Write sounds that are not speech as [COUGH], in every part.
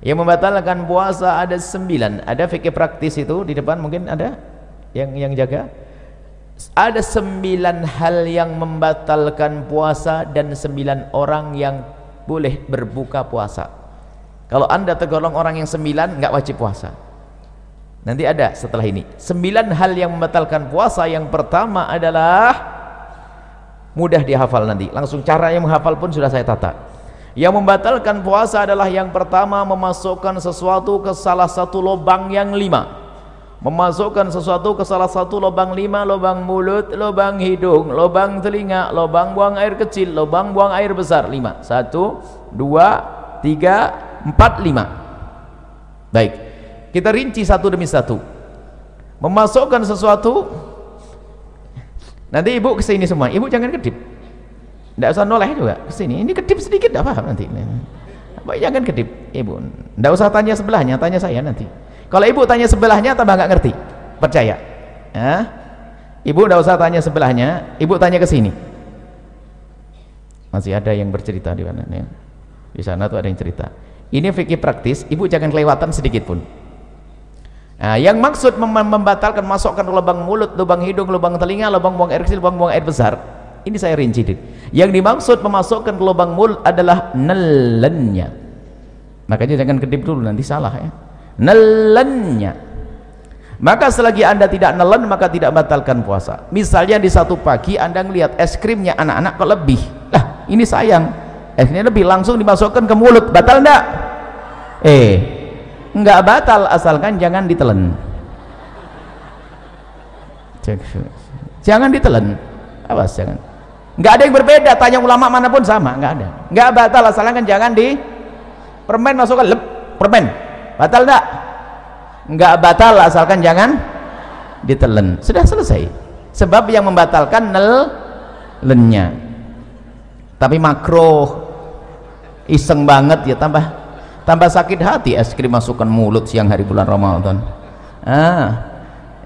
yang membatalkan puasa ada sembilan. Ada fikih praktis itu di depan mungkin ada yang yang jaga? Ada sembilan hal yang membatalkan puasa dan sembilan orang yang boleh berbuka puasa. Kalau anda tergolong orang yang sembilan nggak wajib puasa. Nanti ada setelah ini. Sembilan hal yang membatalkan puasa. Yang pertama adalah mudah dihafal nanti. Langsung cara yang menghafal pun sudah saya tata yang membatalkan puasa adalah yang pertama memasukkan sesuatu ke salah satu lubang yang lima. Memasukkan sesuatu ke salah satu lubang lima, lubang mulut, lubang hidung, lubang telinga, lubang buang air kecil, lubang buang air besar. Lima. Satu, dua, tiga, empat, lima. Baik. Kita rinci satu demi satu. Memasukkan sesuatu. Nanti ibu ke sini semua. Ibu jangan kedip. Tidak usah noleh juga ke sini. Ini kedip sedikit tidak paham nanti. Jangan kedip, ibu. Tidak usah tanya sebelahnya, tanya saya nanti. Kalau ibu tanya sebelahnya tambah nggak ngerti. Percaya. Ya? Ibu tidak usah tanya sebelahnya, ibu tanya ke sini. Masih ada yang bercerita di mana? Ya. Di sana tuh ada yang cerita. Ini fikih praktis, ibu jangan kelewatan sedikit pun. Nah, yang maksud mem membatalkan masukkan lubang mulut, lubang hidung, lubang telinga, lubang buang air kecil, lubang buang air besar ini saya rinci yang dimaksud memasukkan ke lubang mulut adalah nelennya. Makanya jangan kedip dulu nanti salah ya. Nelennya. Maka selagi anda tidak nelen maka tidak batalkan puasa. Misalnya di satu pagi anda melihat es krimnya anak-anak kok lebih. Lah ini sayang. Esnya lebih langsung dimasukkan ke mulut. Batal enggak eh enggak batal asalkan jangan ditelan jangan ditelan awas jangan nggak ada yang berbeda tanya ulama mana pun sama nggak ada. Nggak batal asalkan jangan di permen masukkan lep permen. Batal enggak nggak batal asalkan jangan ditelen. Sudah selesai. Sebab yang membatalkan nel lennya tapi makro iseng banget ya tambah tambah sakit hati es krim masukkan mulut siang hari bulan Ramadan. Ah.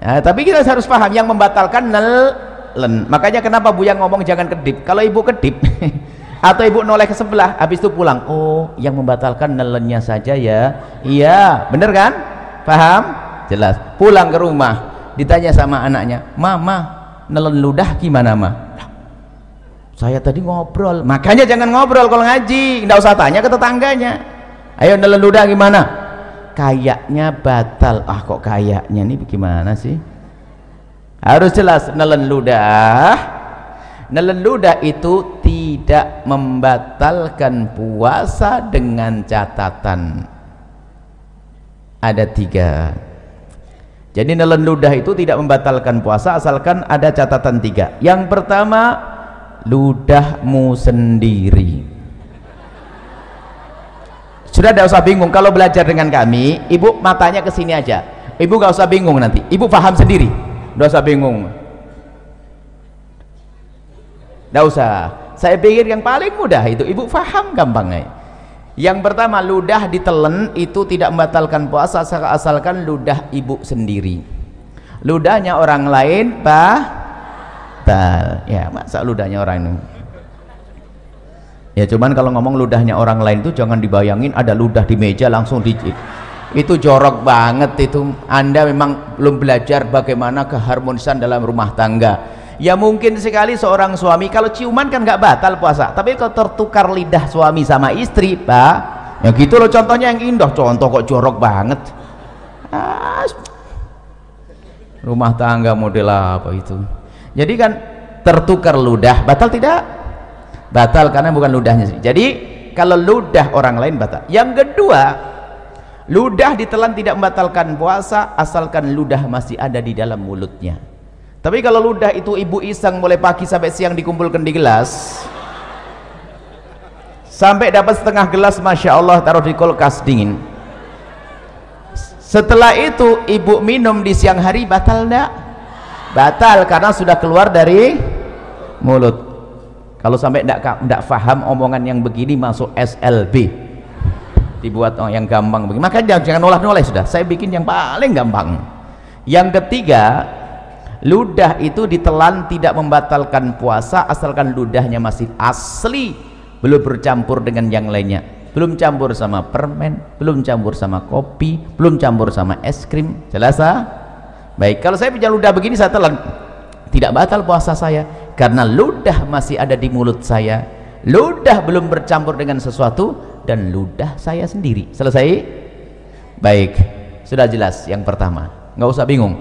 Ya, tapi kita harus paham yang membatalkan nel len. Makanya kenapa Buya ngomong jangan kedip? Kalau ibu kedip [LAUGHS] atau ibu noleh ke sebelah habis itu pulang oh yang membatalkan nelennya saja ya. Iya bener kan? Paham? Jelas. Pulang ke rumah ditanya sama anaknya mama nelen ludah gimana ma? Saya tadi ngobrol. Makanya jangan ngobrol kalau ngaji nggak usah tanya ke tetangganya. Ayo nelen ludah gimana? Kayaknya batal. Ah kok kayaknya nih gimana sih harus jelas nelen ludah nelen ludah itu tidak membatalkan puasa dengan catatan. Ada tiga. Jadi nelen ludah itu tidak membatalkan puasa asalkan ada catatan tiga. Yang pertama ludahmu sendiri. Sudah tidak usah bingung kalau belajar dengan kami ibu matanya ke sini aja. Ibu gak usah bingung nanti ibu paham sendiri Tidak usah bingung. Tidak usah. Saya pikir yang paling mudah itu ibu faham gampangnya. Yang pertama ludah ditelen itu tidak membatalkan puasa asalkan ludah ibu sendiri. Ludahnya orang lain batal. Ya, masa ludahnya orang ini. Ya cuman kalau ngomong ludahnya orang lain itu jangan dibayangin ada ludah di meja langsung di itu jorok banget itu. Anda memang belum belajar bagaimana keharmonisan dalam rumah tangga. Ya mungkin sekali seorang suami kalau ciuman kan nggak batal puasa tapi kalau tertukar lidah suami sama istri pak ya gitu loh contohnya yang indah contoh kok jorok banget. Ah, rumah tangga model apa itu? Jadi kan tertukar ludah batal tidak? Batal karena bukan ludahnya sih. Jadi kalau ludah orang lain batal. Yang kedua ludah ditelan tidak membatalkan puasa asalkan ludah masih ada di dalam mulutnya. Tapi kalau ludah itu ibu iseng mulai pagi sampai siang dikumpulkan di gelas sampai dapat setengah gelas Masya Allah taruh di kulkas dingin. Setelah itu ibu minum di siang hari batal enggak? batal karena sudah keluar dari mulut. Kalau sampai enggak, enggak faham omongan yang begini masuk SLB dibuat oh, yang gampang begini. Maka jangan, jangan nolak-nolak sudah. Saya bikin yang paling gampang. Yang ketiga ludah itu ditelan tidak membatalkan puasa asalkan ludahnya masih asli. Belum bercampur dengan yang lainnya. Belum campur sama permen belum campur sama kopi belum campur sama es krim. Jelas ah? baik kalau saya punya ludah begini saya telan. Tidak batal puasa saya karena ludah masih ada di mulut saya. Ludah belum bercampur dengan sesuatu dan ludah saya sendiri. Selesai? Baik. Sudah jelas yang pertama. Nggak usah bingung.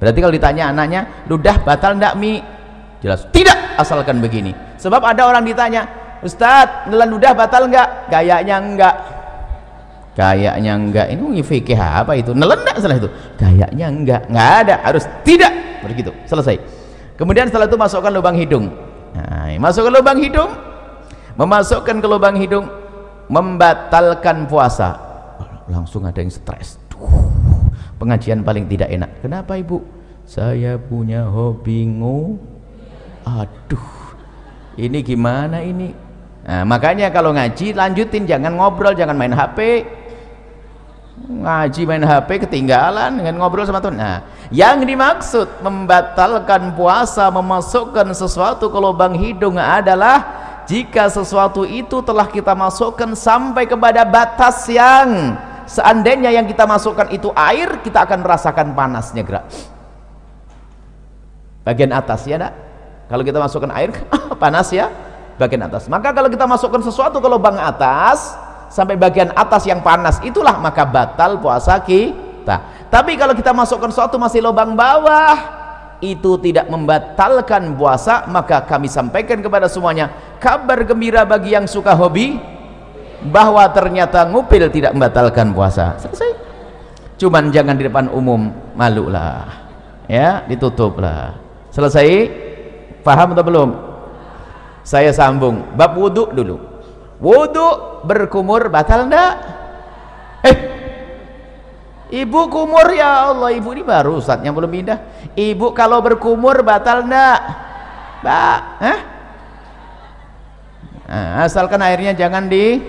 Berarti kalau ditanya anaknya ludah batal enggak mi? Jelas. Tidak asalkan begini. Sebab ada orang ditanya Ustadz nelan ludah batal enggak kayaknya enggak kayaknya enggak ini fikih apa itu? Nelan enggak salah itu? Kayaknya enggak enggak ada. Harus tidak. Begitu. Selesai. Kemudian setelah itu masukkan lubang hidung. Nah, masukkan lubang hidung. Memasukkan ke lubang hidung membatalkan puasa. Langsung ada yang stres. Pengajian paling tidak enak. Kenapa ibu? Saya punya hobi ngu. Aduh ini gimana ini? Nah, makanya kalau ngaji lanjutin. Jangan ngobrol jangan main HP ngaji main HP ketinggalan dengan ngobrol sama Tuhan. Nah yang dimaksud membatalkan puasa memasukkan sesuatu ke lubang hidung adalah jika sesuatu itu telah kita masukkan sampai kepada batas yang seandainya yang kita masukkan itu air kita akan merasakan panasnya gerak. Bagian atas ya nak kalau kita masukkan air [LAUGHS] panas ya? Bagian atas. Maka kalau kita masukkan sesuatu ke lubang atas sampai bagian atas yang panas itulah maka batal puasa kita. Tapi kalau kita masukkan sesuatu masih lubang bawah itu tidak membatalkan puasa maka kami sampaikan kepada semuanya kabar gembira bagi yang suka hobi bahwa ternyata ngupil tidak membatalkan puasa. Selesai. Cuman jangan di depan umum malu lah. Ya ditutup lah. Selesai? Paham atau belum? Saya sambung. Bab wudhu dulu. Wudhu berkumur batal enggak eh ibu kumur ya Allah ibu ini baru saatnya belum pindah. Ibu kalau berkumur batal enggak mbak eh? nah, asalkan airnya jangan di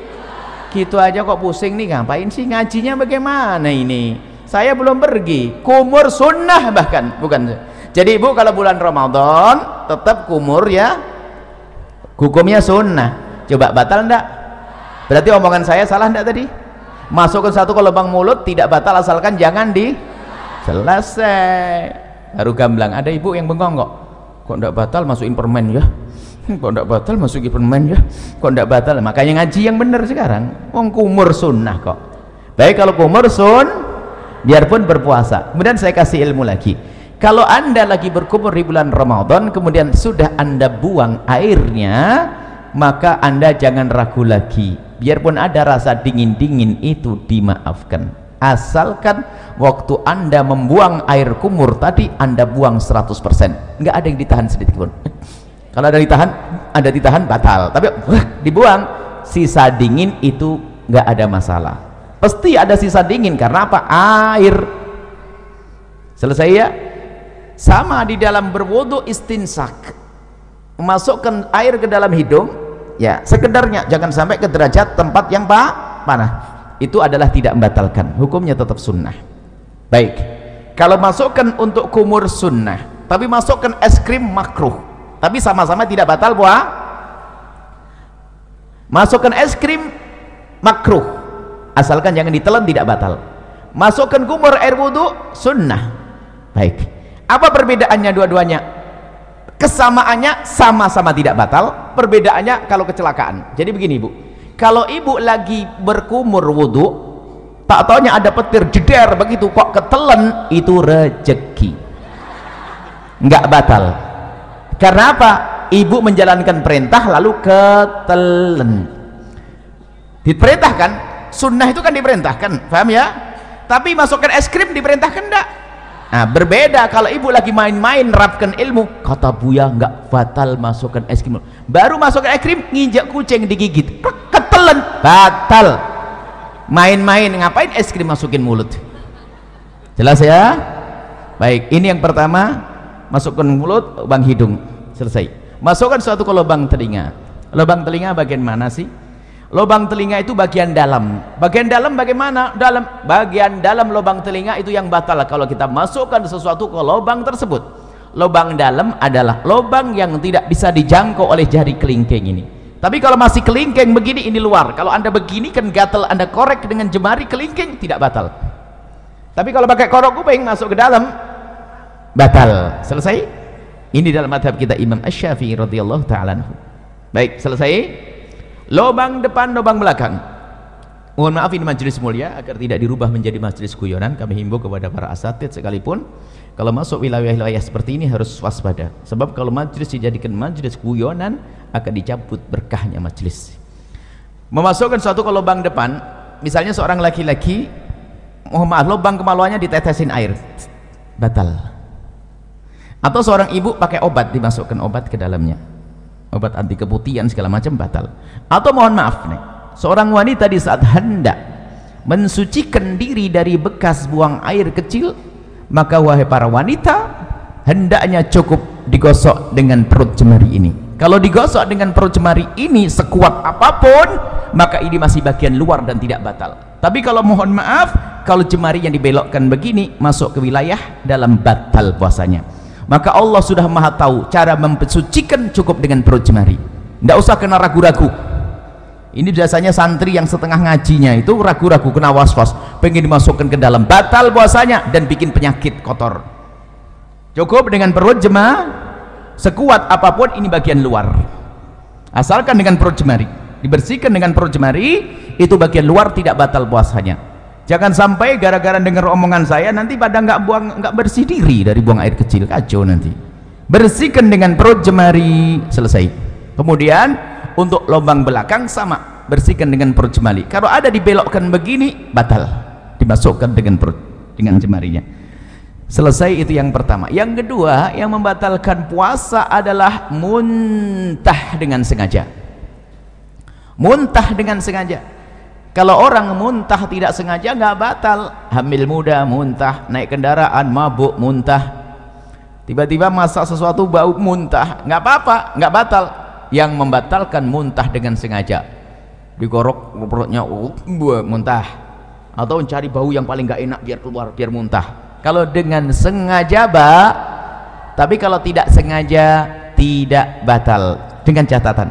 gitu aja kok pusing nih ngapain sih? Ngajinya bagaimana ini? Saya belum pergi. Kumur sunnah bahkan bukan. Jadi ibu kalau bulan Ramadan tetap kumur ya. Hukumnya sunnah. Coba batal enggak berarti omongan saya salah enggak tadi masukkan satu ke lubang mulut tidak batal asalkan jangan di selesai. Baru gamblang ada ibu yang bengong kok. Kok enggak [LAUGHS] batal masukin permen ya? Kok enggak batal masukin permen ya? Kok enggak batal? Makanya ngaji yang benar sekarang. Wong kumur sunnah kok. Baik kalau kumur sun biarpun berpuasa. Kemudian saya kasih ilmu lagi. Kalau anda lagi berkumur di bulan Ramadan kemudian sudah anda buang airnya maka anda jangan ragu lagi. Biarpun ada rasa dingin-dingin itu dimaafkan. Asalkan waktu anda membuang air kumur tadi anda buang 100% nggak ada yang ditahan sedikit pun. [LAUGHS] Kalau ada ditahan ada ditahan batal. Tapi uh, dibuang. Sisa dingin itu nggak ada masalah. Pasti ada sisa dingin karena apa? Air. Selesai ya? Sama di dalam berwudu istinsak memasukkan air ke dalam hidung ya sekedarnya jangan sampai ke derajat tempat yang pak panah. Itu adalah tidak membatalkan. Hukumnya tetap sunnah. Baik. Kalau masukkan untuk kumur sunnah tapi masukkan es krim makruh tapi sama-sama tidak batal buah. Masukkan es krim makruh asalkan jangan ditelan tidak batal. Masukkan kumur air wudhu sunnah. Baik. Apa perbedaannya dua-duanya kesamaannya sama-sama tidak batal perbedaannya kalau kecelakaan. Jadi begini ibu kalau ibu lagi berkumur wudhu tak taunya ada petir jeder begitu kok ketelen itu rejeki. Nggak batal. Karena apa? Ibu menjalankan perintah lalu ketelen. Diperintahkan sunnah itu kan diperintahkan paham ya? Tapi masukkan es krim diperintahkan enggak Nah, berbeda kalau ibu lagi main-main rapkan ilmu, kata Buya nggak batal masukkan es krim. Baru masukkan es krim nginjak kucing digigit, ketelen, batal. Main-main ngapain es krim masukin mulut? Jelas ya? Baik, ini yang pertama, masukkan mulut, lubang hidung, selesai. Masukkan suatu ke lubang telinga. Lubang telinga bagian mana sih? Lubang telinga itu bagian dalam. Bagian dalam bagaimana? dalam bagian dalam lubang telinga itu yang batal kalau kita masukkan sesuatu ke lubang tersebut. Lubang dalam adalah lubang yang tidak bisa dijangkau oleh jari kelingking ini. Tapi kalau masih kelingking begini ini luar. Kalau anda begini kan gatal. Anda korek dengan jemari kelingking tidak batal. Tapi kalau pakai korok kuping masuk ke dalam batal. Selesai? Ini dalam madhab kita Imam Ash-Syafi'i radhiyallahu ta'ala baik selesai lubang depan lubang belakang. Mohon maaf ini majelis mulia agar tidak dirubah menjadi majelis guyonan. Kami himbau kepada para asatid sekalipun kalau masuk wilayah-wilayah seperti ini harus waspada. Sebab kalau majlis dijadikan majlis guyonan akan dicabut berkahnya majlis. Memasukkan suatu ke lubang depan misalnya seorang laki-laki mohon maaf lubang kemaluannya ditetesin air. Batal. Atau seorang ibu pakai obat dimasukkan obat ke dalamnya obat anti keputihan segala macam batal. Atau mohon maaf nih seorang wanita di saat hendak mensucikan diri dari bekas buang air kecil maka wahai para wanita hendaknya cukup digosok dengan perut jemari ini. Kalau digosok dengan perut jemari ini sekuat apa pun maka ini masih bagian luar dan tidak batal. Tapi kalau mohon maaf kalau jemari yang dibelokkan begini masuk ke wilayah dalam batal puasanya maka Allah sudah maha tahu cara mempesucikan cukup dengan perut jemari. Tidak usah kena ragu-ragu. Ini biasanya santri yang setengah ngajinya itu ragu-ragu kena was-was. Pengen dimasukkan ke dalam batal puasanya dan bikin penyakit kotor. Cukup dengan perut jemaah sekuat apa pun ini bagian luar. Asalkan dengan perut jemari. Dibersihkan dengan perut jemari itu bagian luar tidak batal puasanya jangan sampai gara-gara dengar omongan saya nanti pada nggak buang nggak bersih diri dari buang air kecil. Kacau nanti. Bersihkan dengan perut jemari. Selesai. Kemudian untuk lubang belakang sama. Bersihkan dengan perut jemari. Kalau ada dibelokkan begini batal. Dimasukkan dengan perut dengan jemarinya. Selesai itu yang pertama. Yang kedua yang membatalkan puasa adalah muntah dengan sengaja. Muntah dengan sengaja kalau orang muntah tidak sengaja nggak batal. Hamil muda muntah. Naik kendaraan mabuk muntah. Tiba-tiba masak sesuatu bau muntah. Nggak apa-apa nggak batal. Yang membatalkan muntah dengan sengaja. Digorok perutnya uh, muntah. Atau mencari bau yang paling gak enak biar keluar biar muntah. Kalau dengan sengaja ba tapi kalau tidak sengaja tidak batal. Dengan catatan.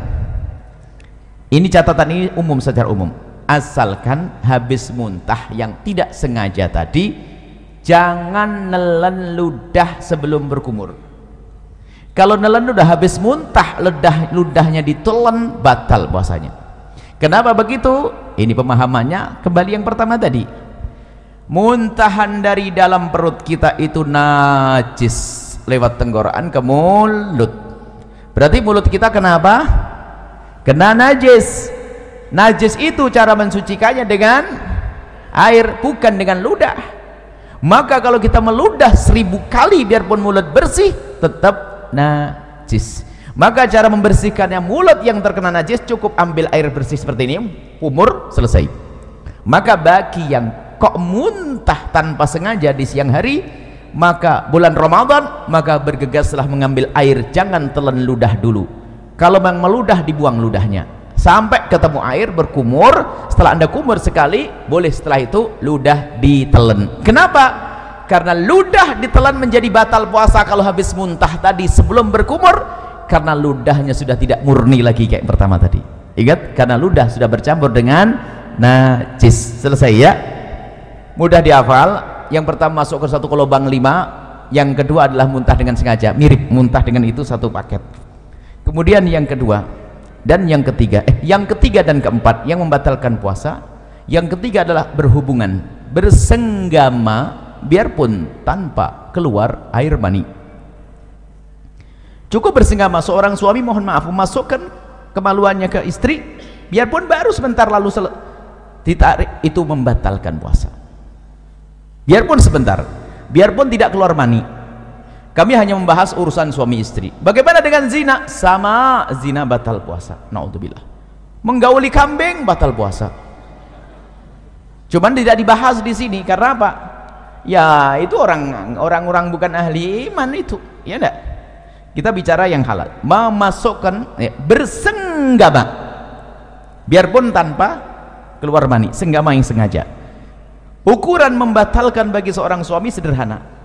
Ini catatan ini umum secara umum asalkan habis muntah yang tidak sengaja tadi jangan nelen ludah sebelum berkumur. Kalau nelen udah habis muntah ledah ludahnya ditelan batal puasanya. Kenapa begitu? Ini pemahamannya. Kembali yang pertama tadi. Muntahan dari dalam perut kita itu najis. Lewat tenggorokan ke mulut. Berarti mulut kita kenapa? Kena najis najis itu cara mensucikannya dengan air bukan dengan ludah. Maka kalau kita meludah seribu kali biarpun mulut bersih tetap najis. Maka cara membersihkannya mulut yang terkena najis cukup ambil air bersih seperti ini umur selesai. Maka bagi yang kok muntah tanpa sengaja di siang hari maka bulan Ramadan maka bergegaslah mengambil air jangan telan ludah dulu. Kalau memang meludah dibuang ludahnya sampai ketemu air berkumur setelah anda kumur sekali boleh setelah itu ludah ditelan. Kenapa? karena ludah ditelan menjadi batal puasa kalau habis muntah tadi sebelum berkumur karena ludahnya sudah tidak murni lagi kayak pertama tadi. Ingat? Karena ludah sudah bercampur dengan najis. Selesai ya? Mudah dihafal. Yang pertama masuk ke satu kolobang lima. Yang kedua adalah muntah dengan sengaja. Mirip muntah dengan itu satu paket. Kemudian yang kedua dan yang ketiga eh yang ketiga dan keempat yang membatalkan puasa yang ketiga adalah berhubungan bersenggama biarpun tanpa keluar air mani. Cukup bersenggama seorang suami mohon maaf memasukkan kemaluannya ke istri biarpun baru sebentar lalu ditarik itu membatalkan puasa. Biarpun sebentar biarpun tidak keluar mani kami hanya membahas urusan suami istri. Bagaimana dengan zina? Sama zina batal puasa. Naudzubillah. Menggauli kambing batal puasa. Cuman tidak dibahas di sini karena apa? Ya itu orang orang-orang bukan ahli iman itu. Ya enggak? Kita bicara yang halal. Memasukkan ya, bersenggama. Biarpun tanpa keluar mani. Senggama yang sengaja. Ukuran membatalkan bagi seorang suami sederhana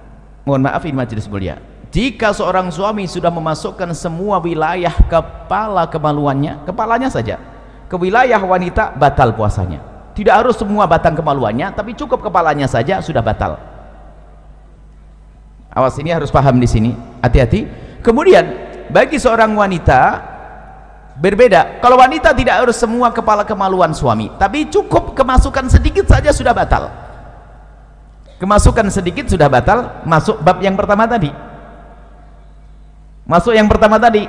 mohon maaf ini majelis mulia. Jika seorang suami sudah memasukkan semua wilayah kepala kemaluannya kepalanya saja ke wilayah wanita batal puasanya. Tidak harus semua batang kemaluannya tapi cukup kepalanya saja sudah batal. Awas ini harus paham di sini. Hati-hati. Kemudian bagi seorang wanita berbeda. Kalau wanita tidak harus semua kepala kemaluan suami tapi cukup kemasukan sedikit saja sudah batal kemasukan sedikit sudah batal masuk bab yang pertama tadi. Masuk yang pertama tadi.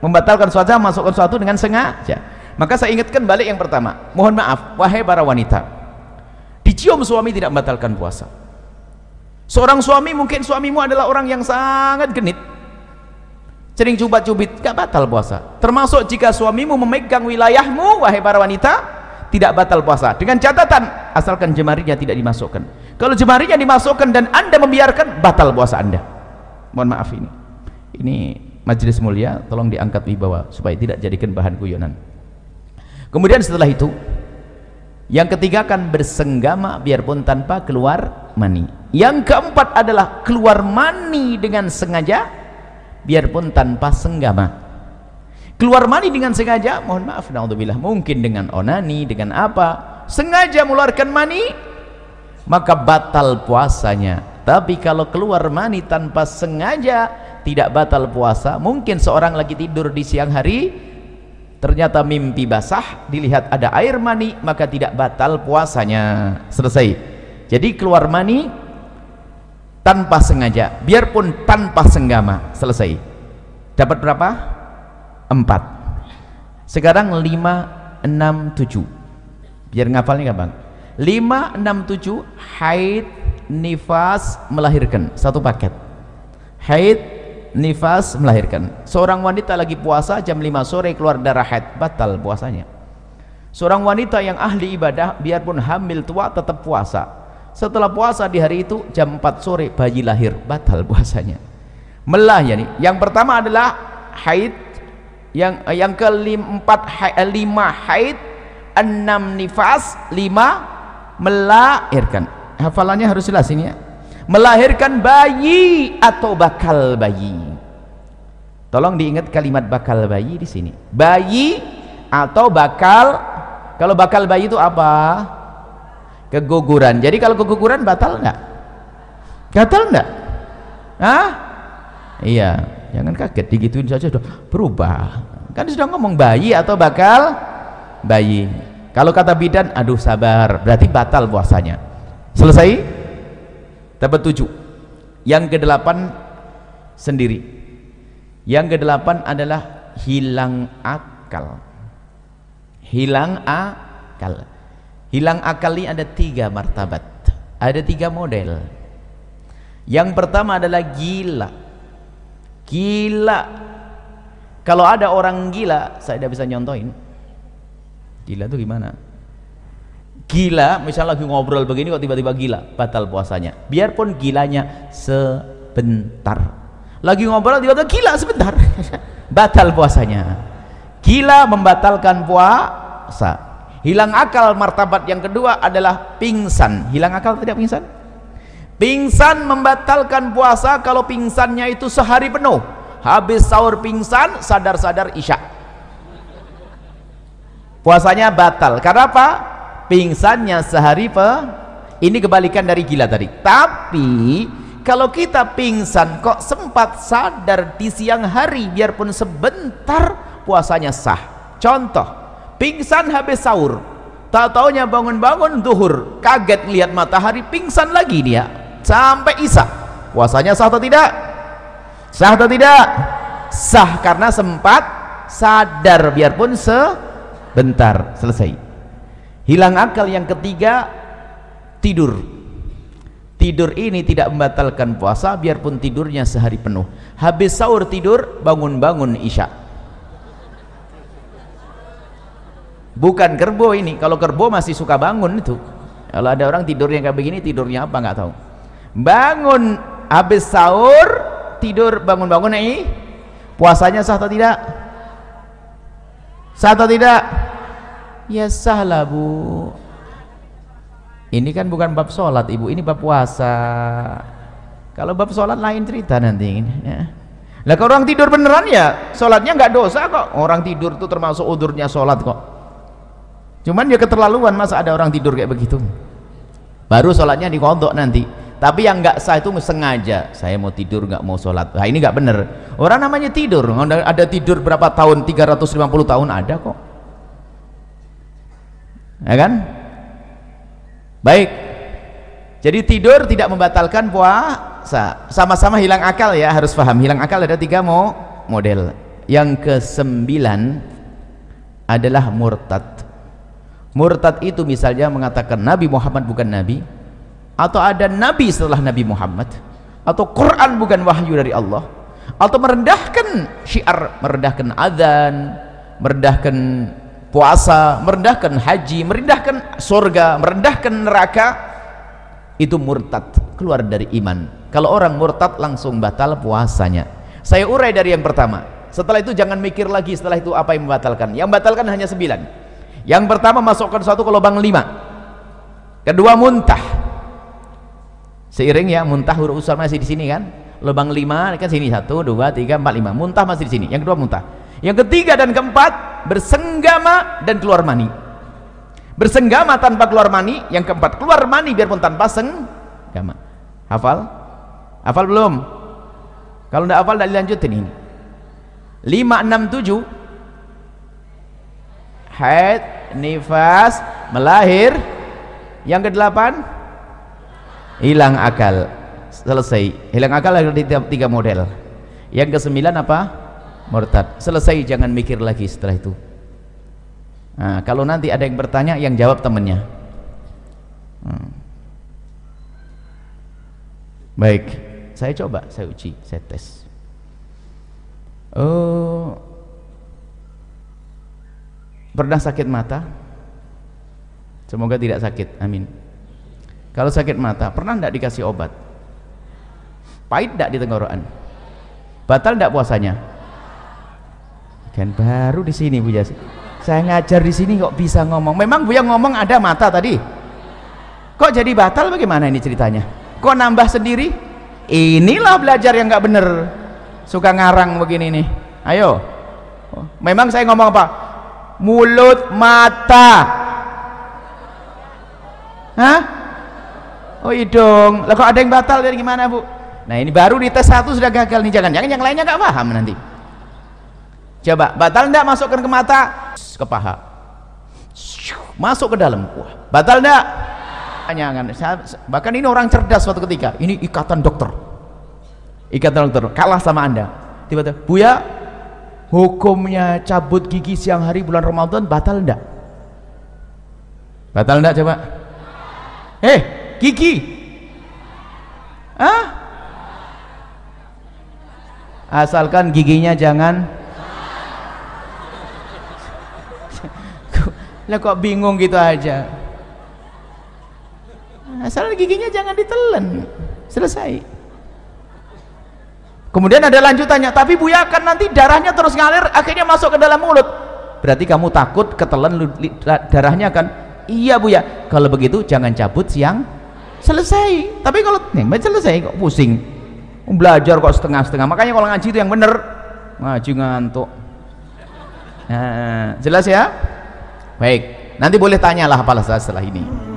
Membatalkan suatu masukkan suatu dengan sengaja. Maka saya ingatkan balik yang pertama. Mohon maaf wahai para wanita. Dicium suami tidak membatalkan puasa. Seorang suami mungkin suamimu adalah orang yang sangat genit. Sering cubat-cubit gak batal puasa. Termasuk jika suamimu memegang wilayahmu wahai para wanita tidak batal puasa. Dengan catatan asalkan jemarinya tidak dimasukkan kalau jemarinya dimasukkan dan anda membiarkan batal puasa anda. Mohon maaf ini. Ini majelis mulia tolong diangkat wibawa supaya tidak jadikan bahan guyonan. Kemudian setelah itu yang ketiga kan bersenggama biarpun tanpa keluar mani. Yang keempat adalah keluar mani dengan sengaja biarpun tanpa senggama. Keluar mani dengan sengaja mohon maaf naudzubillah mungkin dengan onani dengan apa? Sengaja mengeluarkan mani maka batal puasanya. Tapi kalau keluar mani tanpa sengaja tidak batal puasa mungkin seorang lagi tidur di siang hari ternyata mimpi basah dilihat ada air mani maka tidak batal puasanya. Selesai. Jadi keluar mani tanpa sengaja biarpun tanpa senggama. Selesai. Dapat berapa? empat. Sekarang lima enam tujuh. Biar ngafalnya gampang lima enam tujuh haid nifas melahirkan. Satu paket. Haid nifas melahirkan. Seorang wanita lagi puasa jam 5 sore keluar darah haid. Batal puasanya. Seorang wanita yang ahli ibadah biarpun hamil tua tetap puasa. Setelah puasa di hari itu jam 4 sore bayi lahir. Batal puasanya. Melah ya nih. Yang pertama adalah haid. Yang eh, yang keempat eh, lima haid. Enam nifas lima melahirkan. Hafalannya harus jelas ini ya. Melahirkan bayi atau bakal bayi. Tolong diingat kalimat bakal bayi di sini. Bayi atau bakal kalau bakal bayi itu apa? Keguguran. Jadi kalau keguguran batal enggak batal enggak Hah? iya jangan kaget. Digituin saja sudah. Berubah. Kan sudah ngomong bayi atau bakal bayi kalau kata bidan aduh sabar berarti batal puasanya. Selesai? Dapat tujuh. Yang kedelapan sendiri. Yang kedelapan adalah hilang akal. Hilang akal. Hilang akal ini ada tiga martabat. Ada tiga model. Yang pertama adalah gila. Gila. Kalau ada orang gila saya tidak bisa nyontoin gila itu gimana? Gila misalnya lagi ngobrol begini kok tiba-tiba gila batal puasanya. Biarpun gilanya sebentar. Lagi ngobrol tiba-tiba gila sebentar. [LAUGHS] Batal puasanya. Gila membatalkan puasa. Hilang akal martabat yang kedua adalah pingsan. Hilang akal tidak pingsan? Pingsan membatalkan puasa kalau pingsannya itu sehari penuh. Habis sahur pingsan sadar-sadar isya puasanya batal. Karena apa? pingsannya sehari pe ini kebalikan dari gila tadi. Tapi kalau kita pingsan kok sempat sadar di siang hari biarpun sebentar puasanya sah. Contoh pingsan habis sahur. Tak taunya bangun-bangun duhur. Kaget lihat matahari pingsan lagi dia sampai isya. Puasanya sah atau tidak? Sah atau tidak? Sah karena sempat sadar biarpun sebentar selesai. Hilang akal yang ketiga tidur. Tidur ini tidak membatalkan puasa biarpun tidurnya sehari penuh. Habis sahur tidur bangun-bangun isya. Bukan kerbo ini kalau kerbo masih suka bangun itu. Kalau ada orang tidurnya kayak begini tidurnya apa nggak tahu. Bangun habis sahur tidur bangun-bangun ini puasanya sah atau tidak sah atau tidak? Ya sah lah bu. Ini kan bukan bab sholat ibu. Ini bab puasa. Kalau bab sholat lain cerita nanti. Ya. lah kalau orang tidur beneran ya sholatnya nggak dosa kok. Orang tidur itu termasuk udurnya sholat kok. Cuman ya keterlaluan masa ada orang tidur kayak begitu? Baru sholatnya dikontok nanti tapi yang nggak sah itu sengaja. Saya mau tidur nggak mau sholat. Nah ini nggak bener. Orang namanya tidur. Ada tidur berapa tahun? 350 tahun? Ada kok. Ya kan? Baik. Jadi tidur tidak membatalkan puasa. Sama-sama hilang akal ya harus paham. Hilang akal ada tiga mo model. Yang kesembilan adalah murtad. Murtad itu misalnya mengatakan Nabi Muhammad bukan Nabi atau ada nabi setelah Nabi Muhammad. Atau Quran bukan wahyu dari Allah. Atau merendahkan syiar merendahkan adzan merendahkan puasa merendahkan haji merendahkan surga merendahkan neraka itu murtad keluar dari iman. Kalau orang murtad langsung batal puasanya. Saya urai dari yang pertama. Setelah itu jangan mikir lagi setelah itu apa yang membatalkan. Yang membatalkan hanya sembilan. Yang pertama masukkan satu ke lubang lima. Kedua muntah seiring ya muntah huruf usar masih di sini kan? Lubang lima kan sini satu dua tiga empat lima. Muntah masih di sini. Yang kedua muntah. Yang ketiga dan keempat bersenggama dan keluar mani. Bersenggama tanpa keluar mani. Yang keempat keluar mani biarpun tanpa senggama. Hafal? Hafal belum? Kalau tidak hafal tidak dilanjutin ini. Lima enam tujuh. Haid nifas melahir. Yang kedelapan hilang akal. Selesai. Hilang akal ada di tiga model. Yang kesembilan apa? Murtad. Selesai jangan mikir lagi setelah itu. Nah, kalau nanti ada yang bertanya yang jawab temannya hmm. baik. Saya coba saya uji saya tes. Oh. Pernah sakit mata? Semoga tidak sakit. Amin kalau sakit mata pernah tidak dikasih obat? Pahit tidak di tenggorokan? Batal tidak puasanya? Kan baru di sini Bu Jas saya ngajar di sini kok bisa ngomong. Memang Bu yang ngomong ada mata tadi. Kok jadi batal? Bagaimana ini ceritanya? Kok nambah sendiri? Inilah belajar yang nggak bener. Suka ngarang begini nih. Ayo. Memang saya ngomong apa? Mulut mata. Hah oh hidung lah kok ada yang batal dari gimana bu? Nah ini baru di tes satu sudah gagal nih jangan-jangan yang lainnya gak paham nanti. Coba batal enggak masukkan ke mata. Ke paha. Masuk ke dalam. Wah, batal enggak jangan bahkan ini orang cerdas suatu ketika ini ikatan dokter. Ikatan dokter kalah sama anda. Tiba-tiba buya hukumnya cabut gigi siang hari bulan Ramadan batal enggak batal enggak coba? Eh gigi. Hah? asalkan giginya jangan. Lah kok bingung gitu aja? Asal giginya jangan ditelan. Selesai. Kemudian ada lanjutannya tapi buya akan nanti darahnya terus ngalir akhirnya masuk ke dalam mulut. Berarti kamu takut ketelan darahnya kan? Iya buya. Kalau begitu jangan cabut siang selesai. Tapi kalau nengmet selesai kok pusing. Belajar kok setengah-setengah. Makanya kalau ngaji itu yang bener. Ngaji ngantuk. Nah, jelas ya? Baik. Nanti boleh tanyalah apalah setelah ini